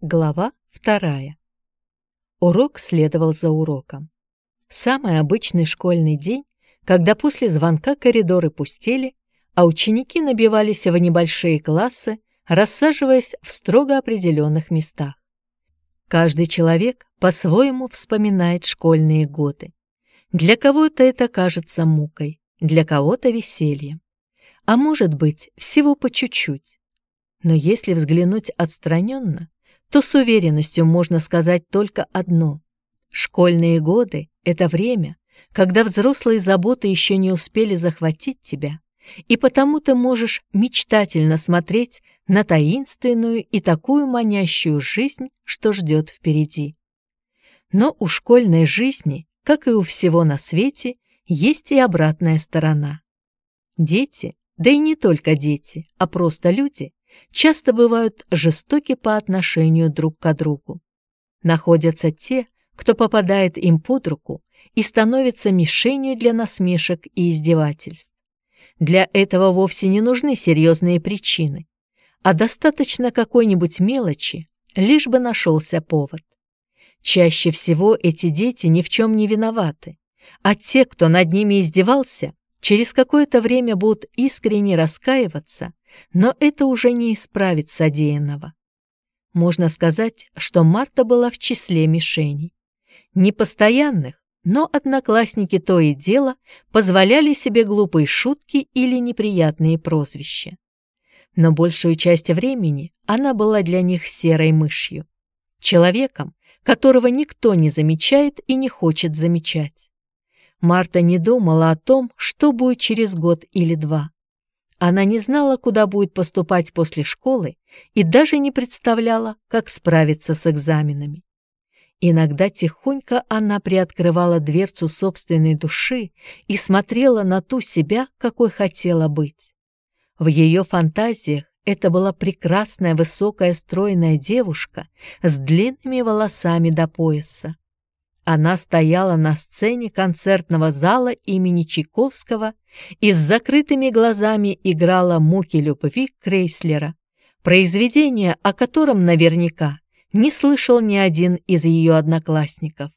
Глава вторая. Урок следовал за уроком. Самый обычный школьный день, когда после звонка коридоры пустели, а ученики набивались в небольшие классы, рассаживаясь в строго определенных местах. Каждый человек по-своему вспоминает школьные годы. Для кого-то это кажется мукой, для кого-то весельем. А может быть, всего по чуть-чуть. Но если взглянуть отстраненно, то с уверенностью можно сказать только одно. Школьные годы — это время, когда взрослые заботы еще не успели захватить тебя, и потому ты можешь мечтательно смотреть на таинственную и такую манящую жизнь, что ждет впереди. Но у школьной жизни, как и у всего на свете, есть и обратная сторона. Дети, да и не только дети, а просто люди, часто бывают жестоки по отношению друг к другу. Находятся те, кто попадает им под руку и становится мишенью для насмешек и издевательств. Для этого вовсе не нужны серьезные причины, а достаточно какой-нибудь мелочи, лишь бы нашелся повод. Чаще всего эти дети ни в чем не виноваты, а те, кто над ними издевался, через какое-то время будут искренне раскаиваться но это уже не исправит содеянного. Можно сказать, что Марта была в числе мишеней. Непостоянных, но одноклассники то и дело позволяли себе глупые шутки или неприятные прозвища. Но большую часть времени она была для них серой мышью, человеком, которого никто не замечает и не хочет замечать. Марта не думала о том, что будет через год или два. Она не знала, куда будет поступать после школы и даже не представляла, как справиться с экзаменами. Иногда тихонько она приоткрывала дверцу собственной души и смотрела на ту себя, какой хотела быть. В ее фантазиях это была прекрасная высокая стройная девушка с длинными волосами до пояса. Она стояла на сцене концертного зала имени Чайковского и с закрытыми глазами играла «Муки любви» Крейслера, произведение, о котором наверняка не слышал ни один из ее одноклассников.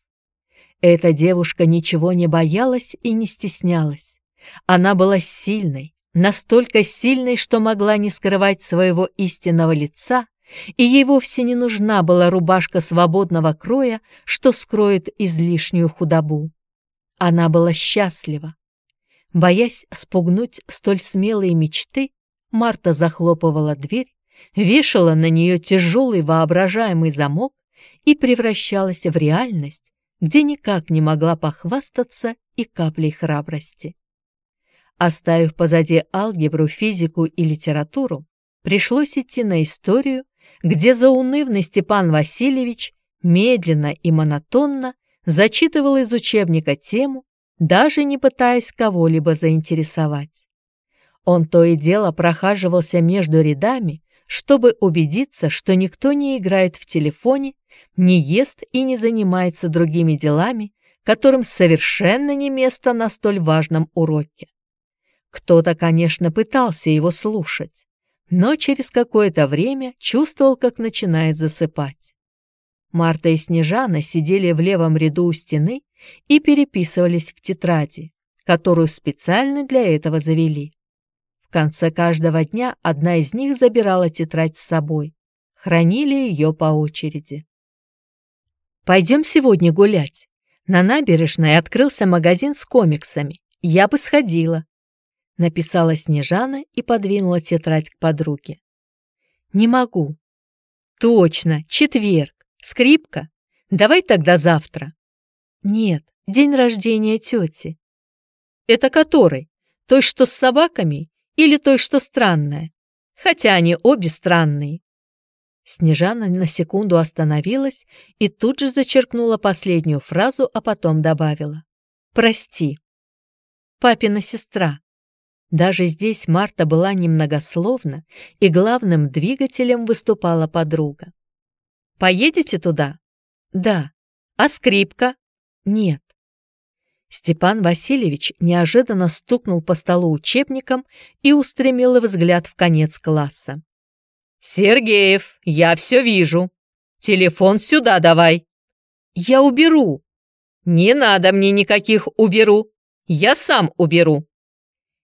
Эта девушка ничего не боялась и не стеснялась. Она была сильной, настолько сильной, что могла не скрывать своего истинного лица и ей вовсе не нужна была рубашка свободного кроя, что скроет излишнюю худобу. Она была счастлива. Боясь спугнуть столь смелые мечты, Марта захлопывала дверь, вешала на нее тяжелый воображаемый замок и превращалась в реальность, где никак не могла похвастаться и каплей храбрости. Оставив позади алгебру, физику и литературу, пришлось идти на историю где заунывный Степан Васильевич медленно и монотонно зачитывал из учебника тему, даже не пытаясь кого-либо заинтересовать. Он то и дело прохаживался между рядами, чтобы убедиться, что никто не играет в телефоне, не ест и не занимается другими делами, которым совершенно не место на столь важном уроке. Кто-то, конечно, пытался его слушать, но через какое-то время чувствовал, как начинает засыпать. Марта и Снежана сидели в левом ряду у стены и переписывались в тетради, которую специально для этого завели. В конце каждого дня одна из них забирала тетрадь с собой. Хранили ее по очереди. «Пойдем сегодня гулять. На набережной открылся магазин с комиксами. Я бы сходила», написала Снежана и подвинула тетрадь к подруге. «Не могу». «Точно, четверг. Скрипка. Давай тогда завтра». «Нет, день рождения тети». «Это который? Той, что с собаками, или той, что странная? Хотя они обе странные». Снежана на секунду остановилась и тут же зачеркнула последнюю фразу, а потом добавила. «Прости». «Папина сестра». Даже здесь Марта была немногословна, и главным двигателем выступала подруга. «Поедете туда?» «Да». «А скрипка?» «Нет». Степан Васильевич неожиданно стукнул по столу учебником и устремил взгляд в конец класса. «Сергеев, я все вижу. Телефон сюда давай!» «Я уберу!» «Не надо мне никаких уберу! Я сам уберу!»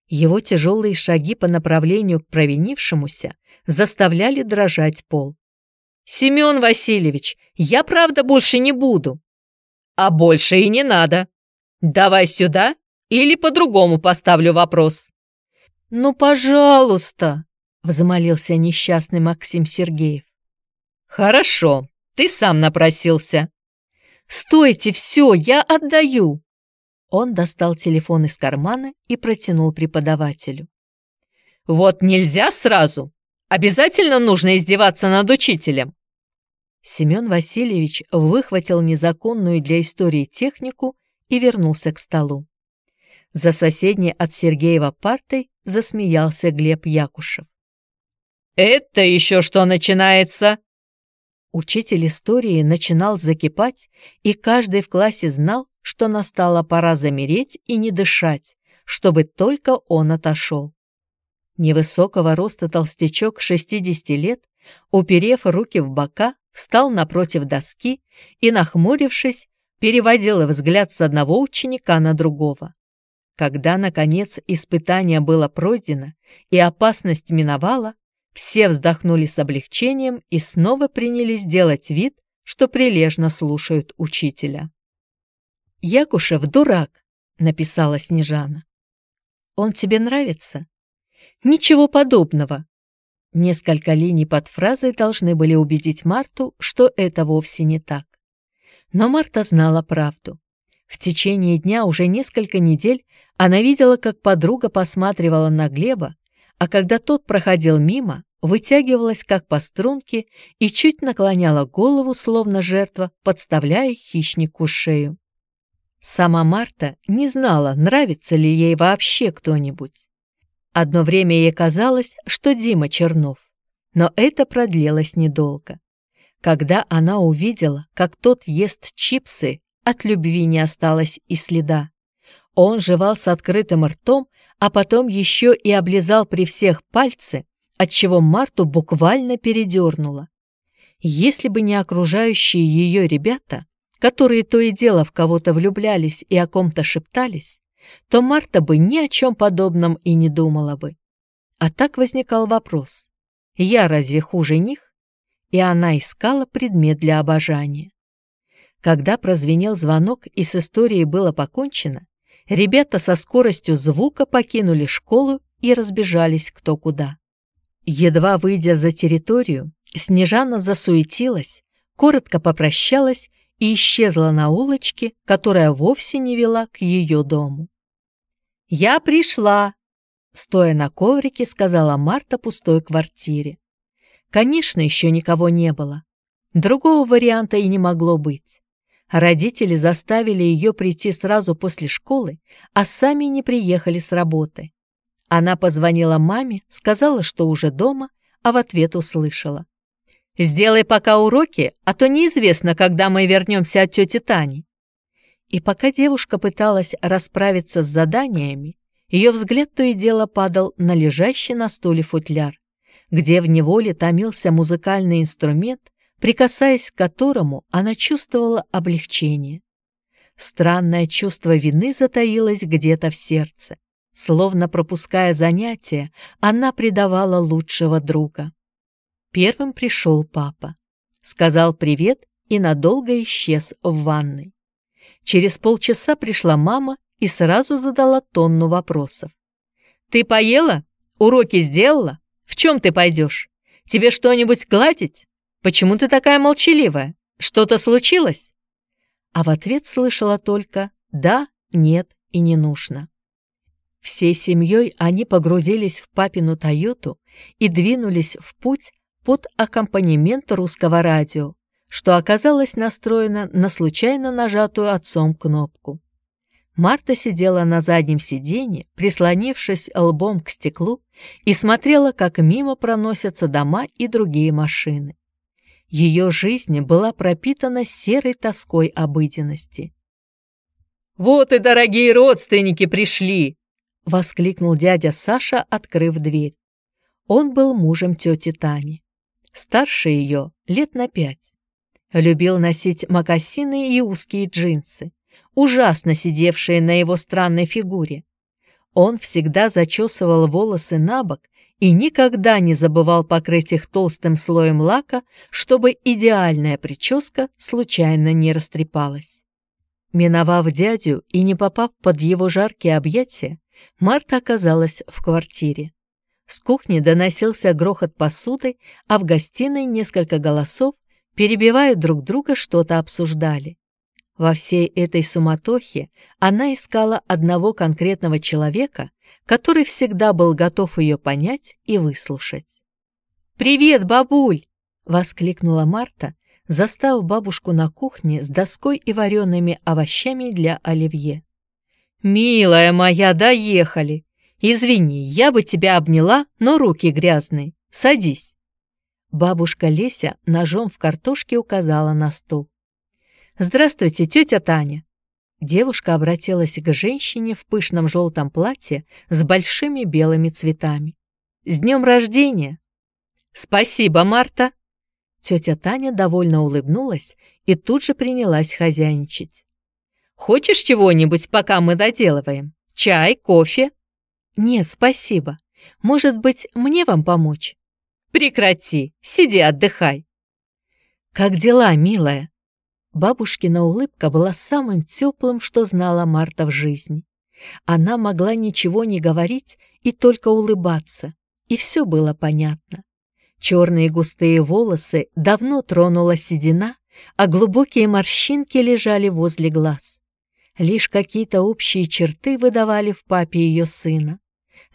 Его тяжелые шаги по направлению к провинившемуся заставляли дрожать пол. «Семен Васильевич, я правда больше не буду!» «А больше и не надо! Давай сюда, или по-другому поставлю вопрос!» «Ну, пожалуйста!» — взмолился несчастный Максим Сергеев. «Хорошо, ты сам напросился». «Стойте, все, я отдаю!» Он достал телефон из кармана и протянул преподавателю. «Вот нельзя сразу. Обязательно нужно издеваться над учителем». Семен Васильевич выхватил незаконную для истории технику и вернулся к столу. За соседней от Сергеева партой засмеялся Глеб Якушев. «Это еще что начинается?» Учитель истории начинал закипать, и каждый в классе знал, что настала пора замереть и не дышать, чтобы только он отошел. Невысокого роста толстячок 60 лет, уперев руки в бока, встал напротив доски и, нахмурившись, переводил взгляд с одного ученика на другого. Когда, наконец, испытание было пройдено и опасность миновала, все вздохнули с облегчением и снова принялись делать вид, что прилежно слушают учителя. «Якушев дурак», — написала Снежана. «Он тебе нравится?» «Ничего подобного». Несколько линий под фразой должны были убедить Марту, что это вовсе не так. Но Марта знала правду. В течение дня уже несколько недель она видела, как подруга посматривала на Глеба, а когда тот проходил мимо, вытягивалась как по струнке и чуть наклоняла голову, словно жертва, подставляя хищнику шею. Сама Марта не знала, нравится ли ей вообще кто-нибудь. Одно время ей казалось, что Дима Чернов, но это продлилось недолго. Когда она увидела, как тот ест чипсы, от любви не осталось и следа. Он жевал с открытым ртом, а потом еще и облизал при всех пальцы, отчего Марту буквально передернуло. Если бы не окружающие ее ребята, которые то и дело в кого-то влюблялись и о ком-то шептались, то Марта бы ни о чем подобном и не думала бы. А так возникал вопрос, я разве хуже них? И она искала предмет для обожания. Когда прозвенел звонок и с историей было покончено, ребята со скоростью звука покинули школу и разбежались кто куда. Едва выйдя за территорию, Снежана засуетилась, коротко попрощалась и исчезла на улочке, которая вовсе не вела к ее дому. «Я пришла!» — стоя на коврике, сказала Марта пустой квартире. Конечно, еще никого не было. Другого варианта и не могло быть. Родители заставили ее прийти сразу после школы, а сами не приехали с работы. Она позвонила маме, сказала, что уже дома, а в ответ услышала. «Сделай пока уроки, а то неизвестно, когда мы вернемся от тети Тани». И пока девушка пыталась расправиться с заданиями, ее взгляд то и дело падал на лежащий на стуле футляр, где в неволе томился музыкальный инструмент, прикасаясь к которому она чувствовала облегчение. Странное чувство вины затаилось где-то в сердце. Словно пропуская занятия, она предавала лучшего друга. Первым пришел папа. Сказал привет и надолго исчез в ванной. Через полчаса пришла мама и сразу задала тонну вопросов. «Ты поела? Уроки сделала? В чем ты пойдешь? Тебе что-нибудь гладить? Почему ты такая молчаливая? Что-то случилось?» А в ответ слышала только «да», «нет» и «не нужно». Всей семьей они погрузились в папину «Тойоту» и двинулись в путь под аккомпанемент русского радио, что оказалось настроено на случайно нажатую отцом кнопку. Марта сидела на заднем сиденье, прислонившись лбом к стеклу, и смотрела, как мимо проносятся дома и другие машины. Ее жизнь была пропитана серой тоской обыденности. «Вот и дорогие родственники пришли!» — воскликнул дядя Саша, открыв дверь. Он был мужем тети Тани. Старше ее лет на пять. Любил носить мокасины и узкие джинсы, ужасно сидевшие на его странной фигуре. Он всегда зачесывал волосы на бок и никогда не забывал покрыть их толстым слоем лака, чтобы идеальная прическа случайно не растрепалась. Миновав дядю и не попав под его жаркие объятия, Марта оказалась в квартире. С кухни доносился грохот посуды, а в гостиной несколько голосов, перебивая друг друга, что-то обсуждали. Во всей этой суматохе она искала одного конкретного человека, который всегда был готов ее понять и выслушать. «Привет, бабуль!» — воскликнула Марта, застав бабушку на кухне с доской и вареными овощами для оливье. «Милая моя, доехали! Извини, я бы тебя обняла, но руки грязные. Садись!» Бабушка Леся ножом в картошке указала на стул. «Здравствуйте, тетя Таня!» Девушка обратилась к женщине в пышном желтом платье с большими белыми цветами. «С днем рождения!» «Спасибо, Марта!» Тетя Таня довольно улыбнулась и тут же принялась хозяйничать. «Хочешь чего-нибудь, пока мы доделываем? Чай, кофе?» «Нет, спасибо. Может быть, мне вам помочь?» «Прекрати, сиди, отдыхай». «Как дела, милая?» Бабушкина улыбка была самым теплым, что знала Марта в жизни. Она могла ничего не говорить и только улыбаться, и все было понятно. Черные густые волосы давно тронула седина, а глубокие морщинки лежали возле глаз. Лишь какие-то общие черты выдавали в папе ее сына.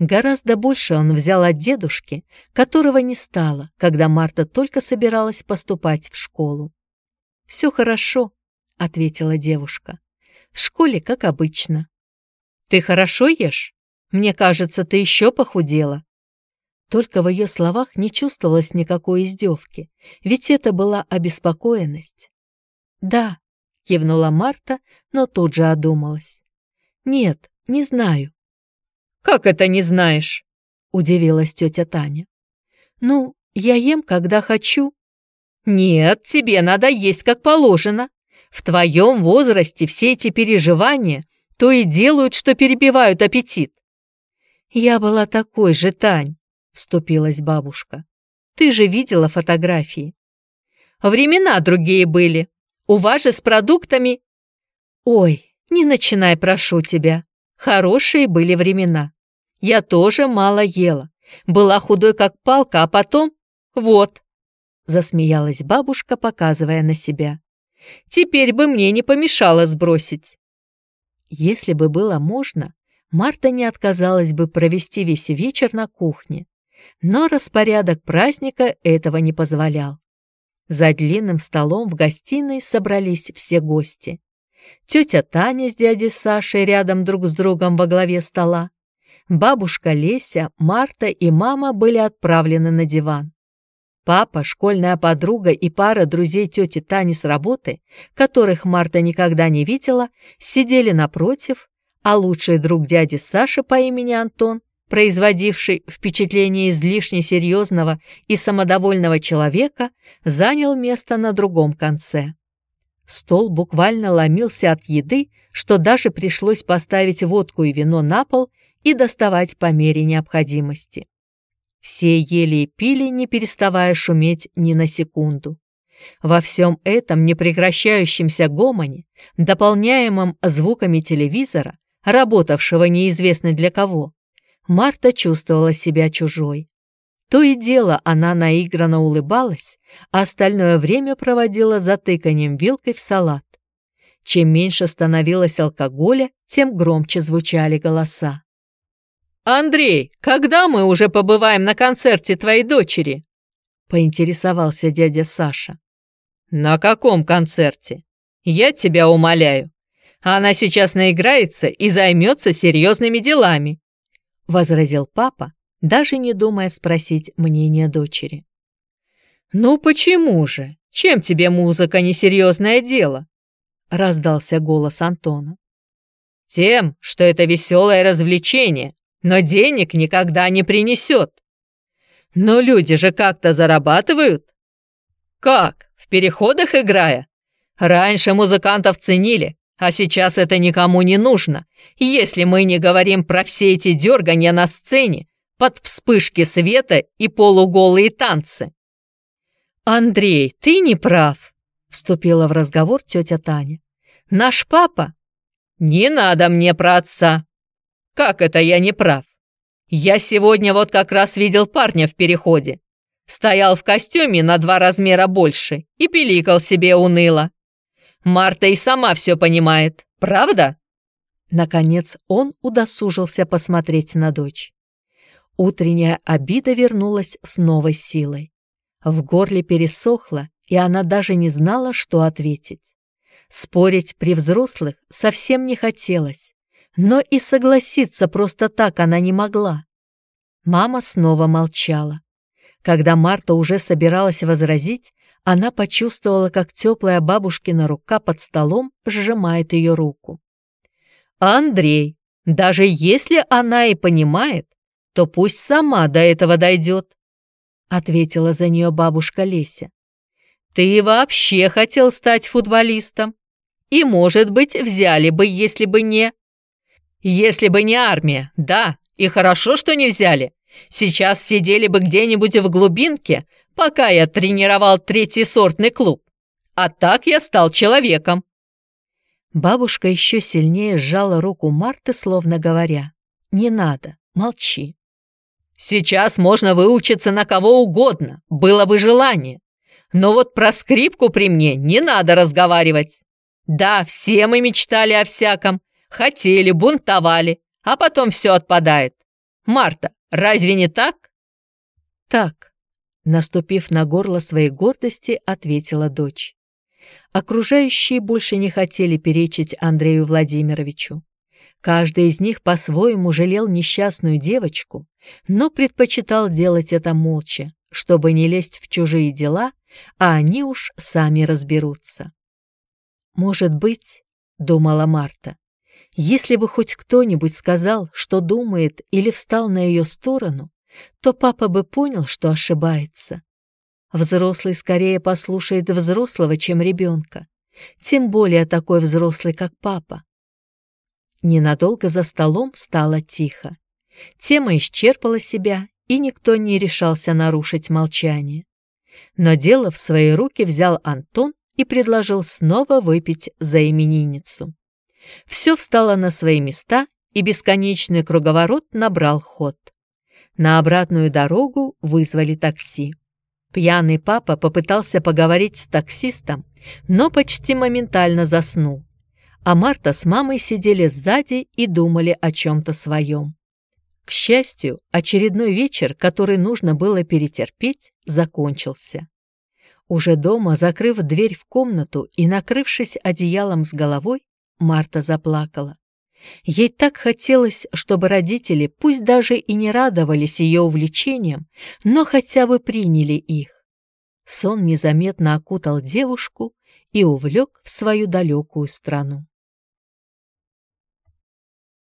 Гораздо больше он взял от дедушки, которого не стало, когда Марта только собиралась поступать в школу. «Все хорошо», — ответила девушка. «В школе, как обычно». «Ты хорошо ешь? Мне кажется, ты еще похудела». Только в ее словах не чувствовалось никакой издевки, ведь это была обеспокоенность. «Да», — кивнула Марта, но тут же одумалась. «Нет, не знаю». «Как это не знаешь?» — удивилась тетя Таня. «Ну, я ем, когда хочу», «Нет, тебе надо есть как положено. В твоем возрасте все эти переживания то и делают, что перебивают аппетит». «Я была такой же, Тань», — вступилась бабушка. «Ты же видела фотографии». «Времена другие были. У вас же с продуктами...» «Ой, не начинай, прошу тебя. Хорошие были времена. Я тоже мало ела. Была худой, как палка, а потом... Вот, Засмеялась бабушка, показывая на себя. «Теперь бы мне не помешало сбросить». Если бы было можно, Марта не отказалась бы провести весь вечер на кухне, но распорядок праздника этого не позволял. За длинным столом в гостиной собрались все гости. Тетя Таня с дядей Сашей рядом друг с другом во главе стола. Бабушка Леся, Марта и мама были отправлены на диван. Папа, школьная подруга и пара друзей тети Тани с работы, которых Марта никогда не видела, сидели напротив, а лучший друг дяди Саши по имени Антон, производивший впечатление излишне серьезного и самодовольного человека, занял место на другом конце. Стол буквально ломился от еды, что даже пришлось поставить водку и вино на пол и доставать по мере необходимости. Все ели и пили, не переставая шуметь ни на секунду. Во всем этом непрекращающемся гомоне, дополняемом звуками телевизора, работавшего неизвестно для кого, Марта чувствовала себя чужой. То и дело она наигранно улыбалась, а остальное время проводила затыканием вилкой в салат. Чем меньше становилось алкоголя, тем громче звучали голоса. «Андрей, когда мы уже побываем на концерте твоей дочери?» — поинтересовался дядя Саша. «На каком концерте? Я тебя умоляю. Она сейчас наиграется и займется серьезными делами», — возразил папа, даже не думая спросить мнение дочери. «Ну почему же? Чем тебе музыка несерьезное дело?» — раздался голос Антона. «Тем, что это веселое развлечение, но денег никогда не принесет. Но люди же как-то зарабатывают. Как? В переходах играя? Раньше музыкантов ценили, а сейчас это никому не нужно, если мы не говорим про все эти дергания на сцене, под вспышки света и полуголые танцы. «Андрей, ты не прав», — вступила в разговор тетя Таня. «Наш папа...» «Не надо мне про отца». «Как это я не прав? Я сегодня вот как раз видел парня в переходе. Стоял в костюме на два размера больше и пиликал себе уныло. Марта и сама все понимает, правда?» Наконец он удосужился посмотреть на дочь. Утренняя обида вернулась с новой силой. В горле пересохло, и она даже не знала, что ответить. Спорить при взрослых совсем не хотелось, но и согласиться просто так она не могла. Мама снова молчала. Когда Марта уже собиралась возразить, она почувствовала, как теплая бабушкина рука под столом сжимает ее руку. «Андрей, даже если она и понимает, то пусть сама до этого дойдет», — ответила за нее бабушка Леся. «Ты вообще хотел стать футболистом? И, может быть, взяли бы, если бы не...» «Если бы не армия, да, и хорошо, что не взяли. Сейчас сидели бы где-нибудь в глубинке, пока я тренировал третий сортный клуб. А так я стал человеком». Бабушка еще сильнее сжала руку Марты, словно говоря, «Не надо, молчи». Сейчас можно выучиться на кого угодно, было бы желание. Но вот про скрипку при мне не надо разговаривать. Да, все мы мечтали о всяком, хотели, бунтовали, а потом все отпадает. Марта, разве не так? Так, наступив на горло своей гордости, ответила дочь. Окружающие больше не хотели перечить Андрею Владимировичу. Каждый из них по-своему жалел несчастную девочку, но предпочитал делать это молча, чтобы не лезть в чужие дела, а они уж сами разберутся. «Может быть, — думала Марта, — если бы хоть кто-нибудь сказал, что думает или встал на ее сторону, то папа бы понял, что ошибается. Взрослый скорее послушает взрослого, чем ребенка, тем более такой взрослый, как папа. Ненадолго за столом стало тихо. Тема исчерпала себя, и никто не решался нарушить молчание. Но дело в свои руки взял Антон и предложил снова выпить за именинницу. Все встало на свои места, и бесконечный круговорот набрал ход. На обратную дорогу вызвали такси. Пьяный папа попытался поговорить с таксистом, но почти моментально заснул а Марта с мамой сидели сзади и думали о чем-то своем. К счастью, очередной вечер, который нужно было перетерпеть, закончился. Уже дома, закрыв дверь в комнату и накрывшись одеялом с головой, Марта заплакала. Ей так хотелось, чтобы родители, пусть даже и не радовались ее увлечениям, но хотя бы приняли их. Сон незаметно окутал девушку и увлек в свою далекую страну.